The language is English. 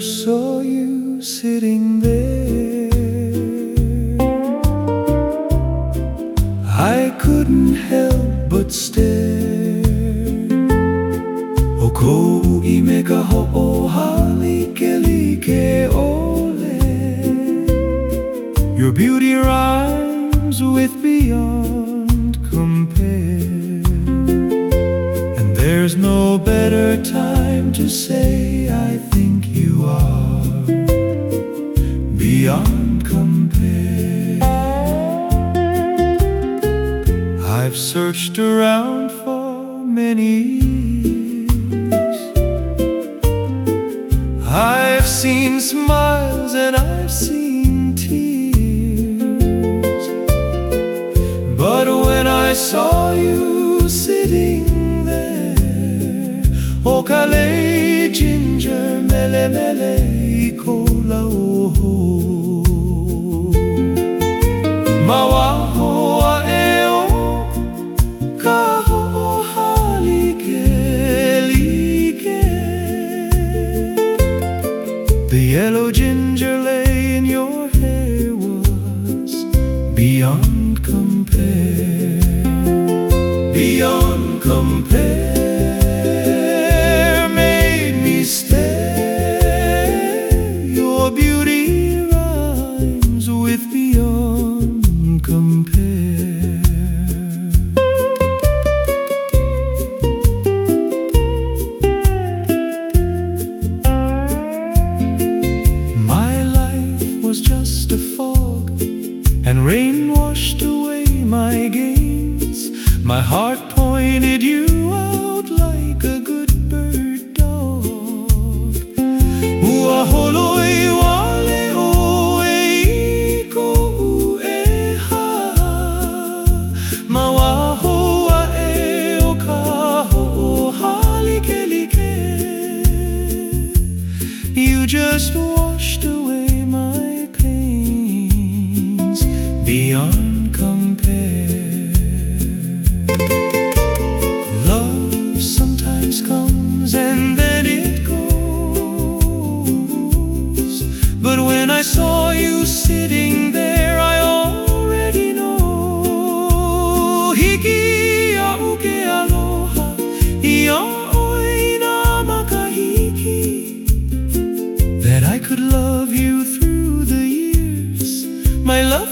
saw you sitting there, I couldn't help but stare. Oko imeka ho halike like ole. Your beauty rhymes with beyond compare. And there's no better time to say I beyond compare. I've searched around for many years. I've seen smiles and I've seen tears. But when I saw you sitting there, O The yellow ginger lay in your hair was beyond compare, beyond compare, my. My heart pointed you out like a good bird dog. Ua holoi wale o e iko e ha. Mawaho a e o ka ho o halike like. You just But when I saw you sitting there, I already know. Hiki a uke aloha, ia oi na makahiki that I could love you through the years. My love